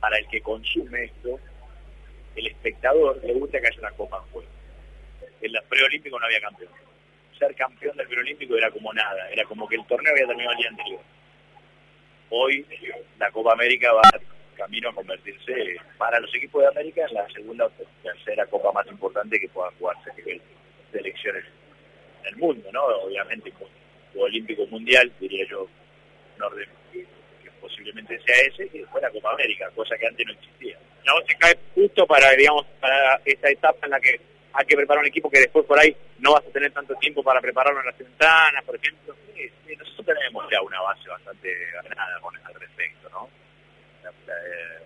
para el que consume esto, el espectador le gusta que haya una copa en juego. En los preolímpicos no había campeón. Ser campeón del preolímpico era como nada, era como que el torneo había terminado el día anterior. Hoy la Copa América va camino a convertirse para los equipos de América en la segunda o tercera copa más importante que puedan jugarse a nivel de elecciones en el mundo, ¿no? Obviamente, o olímpico mundial, diría yo, un que posiblemente sea ese, y después la Copa América, cosa que antes no existía. No, se cae justo para, digamos, para esta etapa en la que hay que preparar un equipo que después por ahí no vas a tener tanto tiempo para prepararlo en las ventanas, por ejemplo. Nosotros tenemos ya una base bastante ganada con al respecto, ¿no? Eh,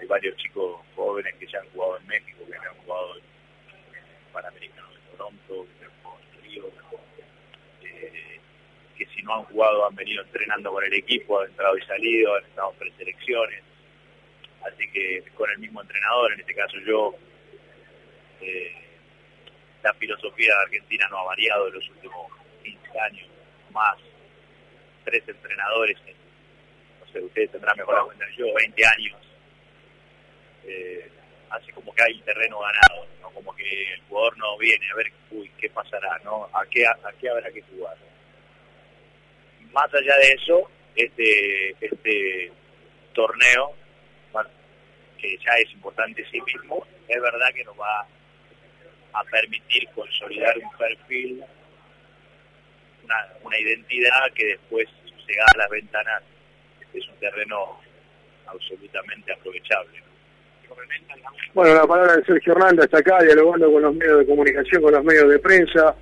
hay varios chicos jóvenes que ya han jugado en México, que han jugado en, Panamericano de Toronto, que han jugado en Río, eh, que si no han jugado han venido entrenando con el equipo, han entrado y salido, han estado preselecciones. Así que con el mismo entrenador, en este caso yo, eh, la filosofía de Argentina no ha variado en los últimos 15 años, más tres entrenadores ustedes tendrán mejor la cuenta yo, 20 años, eh, hace como que hay terreno ganado, ¿no? como que el jugador no viene a ver uy, qué pasará, ¿no? ¿A qué, a, qué habrá que jugar? Más allá de eso, este, este torneo, que ya es importante en sí mismo, es verdad que nos va a permitir consolidar un perfil, una, una identidad que después llega a las ventanas es un terreno absolutamente aprovechable. Bueno, la palabra de Sergio Hernández acá, dialogando con los medios de comunicación, con los medios de prensa.